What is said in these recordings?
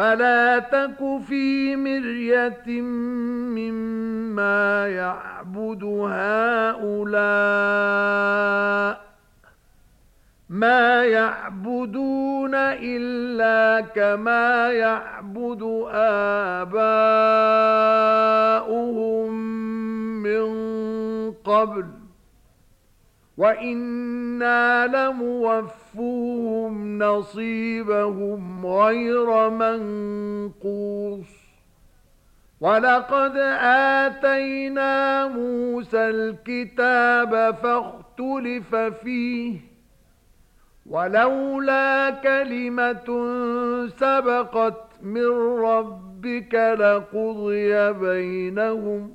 فلا تك في مرية مما يعبد هؤلاء ما يعبدون إلا كما يعبد آباؤهم من قبل وَإِنَّا لَمُوَفُّوهُمْ نَصِيبَهُمْ غَيْرَ مَنْقُوصٍ وَلَقَدْ آتَيْنَا مُوسَى الْكِتَابَ فَاخْتُلِفَ فِيهِ وَلَوْلَا كَلِمَةٌ سَبَقَتْ مِنْ رَبِّكَ لَقُضِيَ بَيْنَهُمْ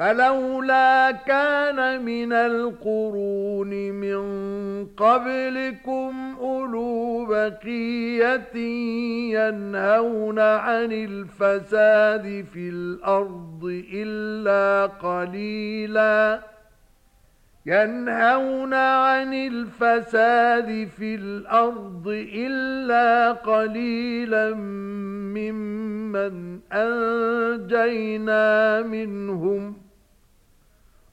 فلولا كان من القرون من قبلكم أولو بقية ينهون عن الفساد في الأرض إلا قليلا ينهون عن الفساد في الأرض إلا قليلا ممن أنجينا منهم